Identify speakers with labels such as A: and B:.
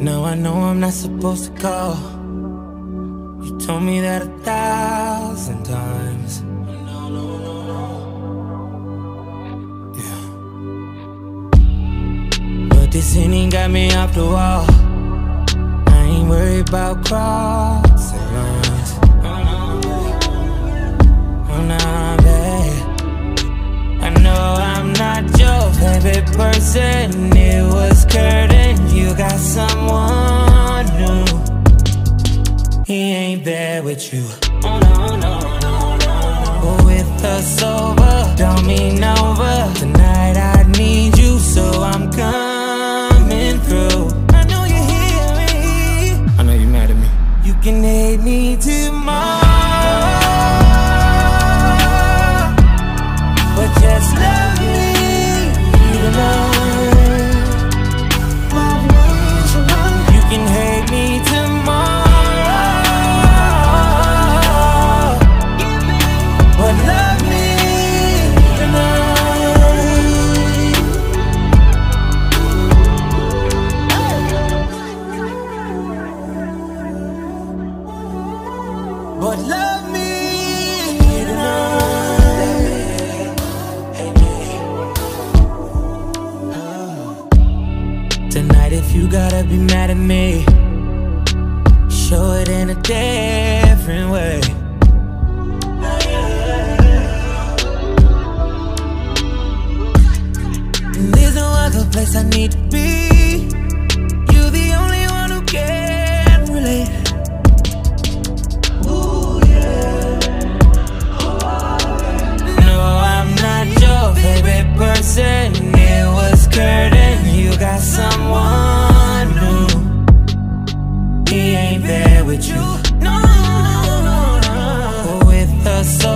A: I know I'm not supposed to call. You told me that a thousand times. Yeah. But this ain't got me off the wall. I ain't worried about crossing lines. Oh, nah, babe. I know I'm not your favorite person. Someone new. He ain't there with you. Oh no, no, no, no. But with us over, don't mean over. Tonight I need you, so I'm coming through. I know you hear me. I know you mad at me. You can hate me tomorrow. If you gotta be mad at me, show it in a different way. And There's no other place I need to be. He ain't there with you. No, with us over,